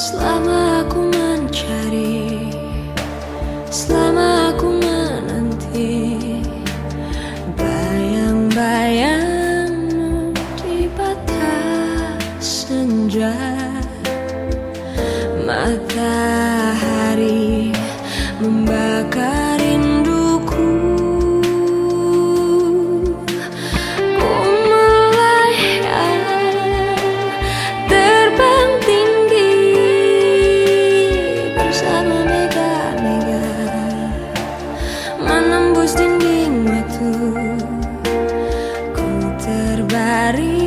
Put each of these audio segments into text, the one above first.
Selama aku mencari Selama aku menanti Bayang-bayangmu di batas senja Matahari membakar Bari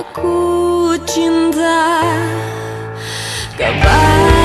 aku cinta kepada